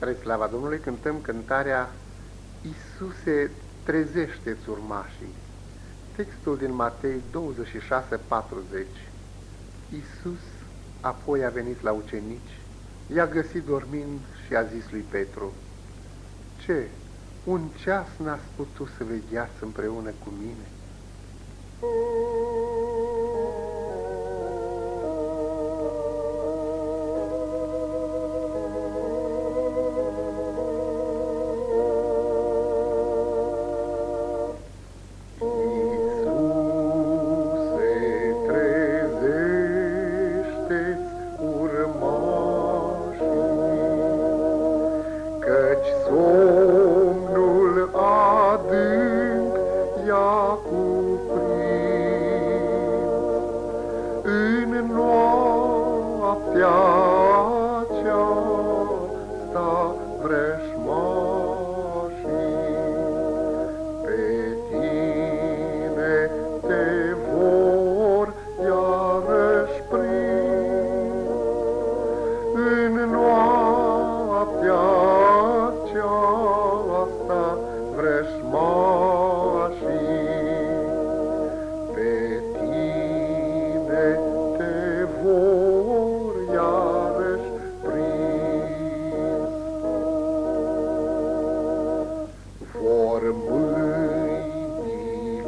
Spre slava Domnului cântăm cântarea Iisuse, trezește-ți urmașii. Textul din Matei 26, 40. Iisus apoi a venit la ucenici, i-a găsit dormind și a zis lui Petru, Ce, un ceas n-ați putut să vegheați împreună cu mine?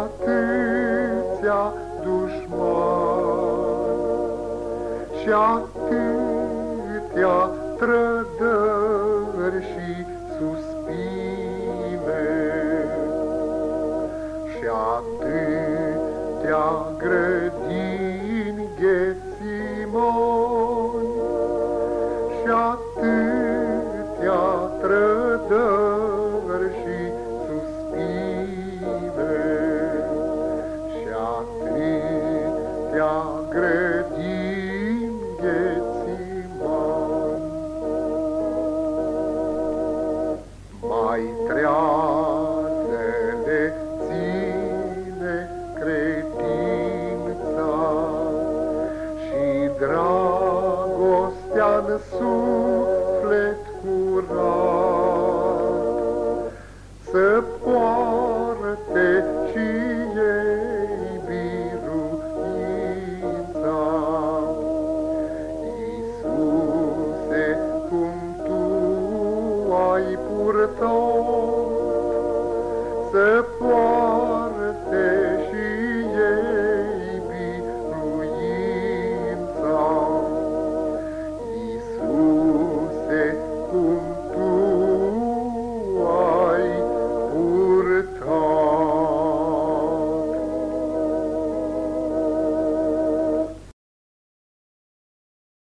s-atâția dușmani Și atâtea trădări și dragostea-n suflet curat, să poarte